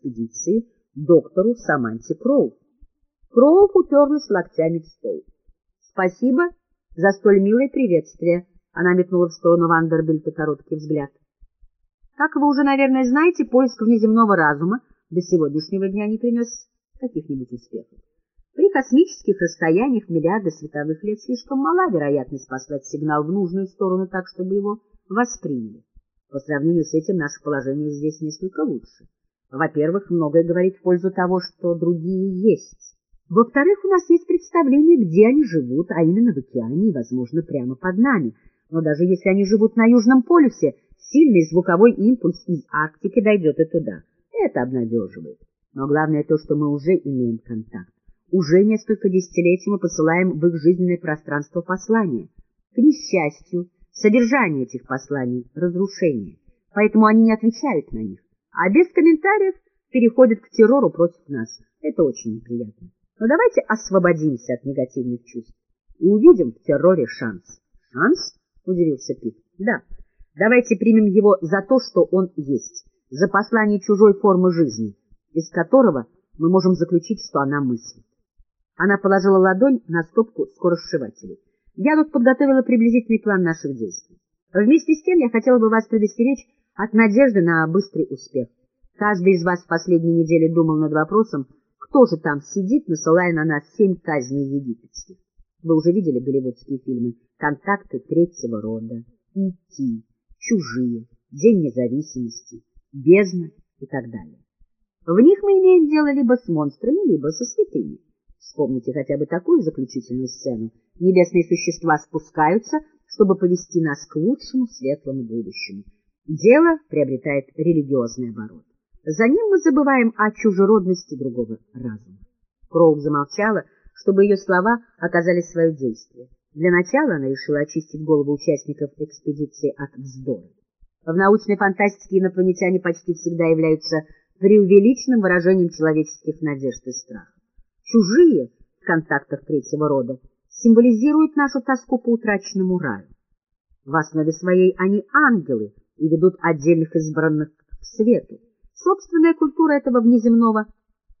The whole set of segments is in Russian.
экспедиции доктору Саманте Кроу. Кроу уперлась локтями в стол. — Спасибо за столь милое приветствие. Она метнула в сторону Вандербильта короткий взгляд. Как вы уже, наверное, знаете, поиск внеземного разума до сегодняшнего дня не принес каких-нибудь успехов. При космических расстояниях миллиарды световых лет слишком мала вероятность послать сигнал в нужную сторону так, чтобы его восприняли. По сравнению с этим наше положение здесь несколько лучше. Во-первых, многое говорит в пользу того, что другие есть. Во-вторых, у нас есть представление, где они живут, а именно в океане и, возможно, прямо под нами. Но даже если они живут на Южном полюсе, сильный звуковой импульс из Арктики дойдет и туда. Это обнадеживает. Но главное то, что мы уже имеем контакт. Уже несколько десятилетий мы посылаем в их жизненное пространство послания. К несчастью, содержание этих посланий — разрушение, поэтому они не отвечают на них, а без комментариев переходят к террору против нас. Это очень неприятно. Но давайте освободимся от негативных чувств и увидим в терроре шанс. Шанс? — удивился Пит. Да. Давайте примем его за то, что он есть, за послание чужой формы жизни, из которого мы можем заключить, что она мыслит. Она положила ладонь на стопку скоросшивателей. Я тут подготовила приблизительный план наших действий. Вместе с тем я хотела бы вас предостеречь от надежды на быстрый успех. Каждый из вас в последние недели думал над вопросом, кто же там сидит, насылая на нас семь казней египетских? Вы уже видели голливудские фильмы «Контакты третьего рода», «И.Т», «Чужие», «День независимости», «Бездна» и так далее. В них мы имеем дело либо с монстрами, либо со святыми. Вспомните хотя бы такую заключительную сцену. Небесные существа спускаются, чтобы повести нас к лучшему светлому будущему. Дело приобретает религиозный оборот. За ним мы забываем о чужеродности другого разума. Кроу замолчала, чтобы ее слова оказали свое действие. Для начала она решила очистить голову участников экспедиции от вздора. В научной фантастике инопланетяне почти всегда являются преувеличенным выражением человеческих надежд и страхов. Чужие в контактах третьего рода символизируют нашу тоску по утраченному раю. В основе своей они ангелы и ведут отдельных избранных к свету. Собственная культура этого внеземного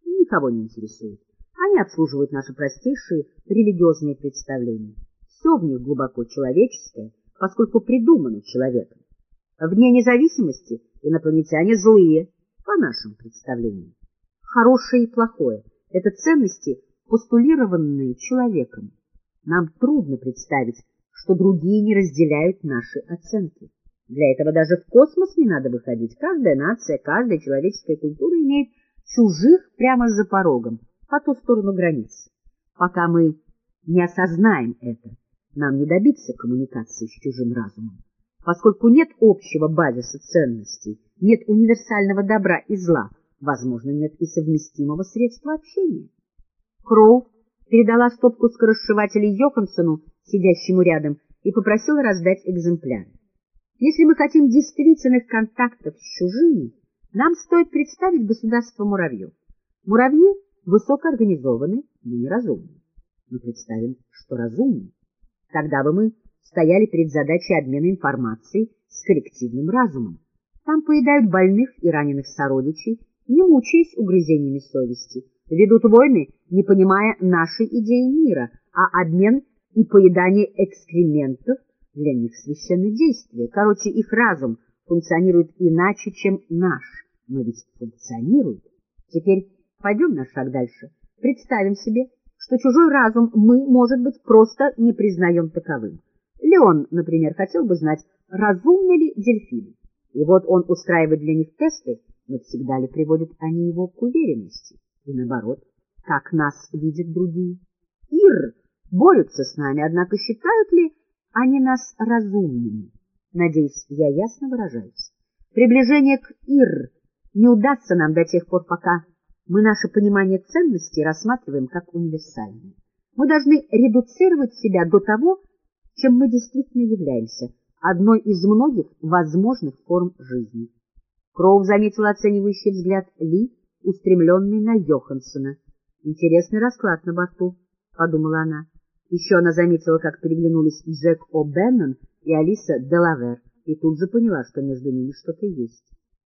никого не интересует. Они обслуживают наши простейшие религиозные представления. Все в них глубоко человеческое, поскольку придумано человеком. Вне независимости инопланетяне злые, по нашим представлениям. Хорошее и плохое — это ценности, постулированные человеком. Нам трудно представить, что другие не разделяют наши оценки. Для этого даже в космос не надо выходить. Каждая нация, каждая человеческая культура имеет чужих прямо за порогом, по ту сторону границ. Пока мы не осознаем это, нам не добиться коммуникации с чужим разумом. Поскольку нет общего базиса ценностей, нет универсального добра и зла, возможно, нет и совместимого средства общения. Кроу передала стопку скоросшивателей Йоханссону, сидящему рядом, и попросила раздать экземпляры. Если мы хотим действительных контактов с чужими, нам стоит представить государство муравьев. Муравьи высокоорганизованы, но неразумны. Мы представим, что разумны. Тогда бы мы стояли перед задачей обмена информацией с коллективным разумом. Там поедают больных и раненых сородичей, не мучаясь угрызениями совести, ведут войны, не понимая нашей идеи мира, а обмен и поедание экскрементов для них священное действие. Короче, их разум функционирует иначе, чем наш, но ведь функционирует. Теперь пойдем на шаг дальше. Представим себе, что чужой разум мы, может быть, просто не признаем таковым. Леон, например, хотел бы знать, разумны ли дельфины. И вот он устраивает для них тесты, но всегда ли приводят они его к уверенности? И наоборот, как нас видят другие? Ир борются с нами, однако считают ли они нас разумными. Надеюсь, я ясно выражаюсь. Приближение к Ир не удастся нам до тех пор, пока мы наше понимание ценностей рассматриваем как универсальное. Мы должны редуцировать себя до того, чем мы действительно являемся, одной из многих возможных форм жизни. Кроу заметил оценивающий взгляд Ли, устремленный на Йоханссона. «Интересный расклад на борту», — подумала она. Еще она заметила, как переглянулись Джек О'Беннон и Алиса Делавер, и тут же поняла, что между ними что-то есть.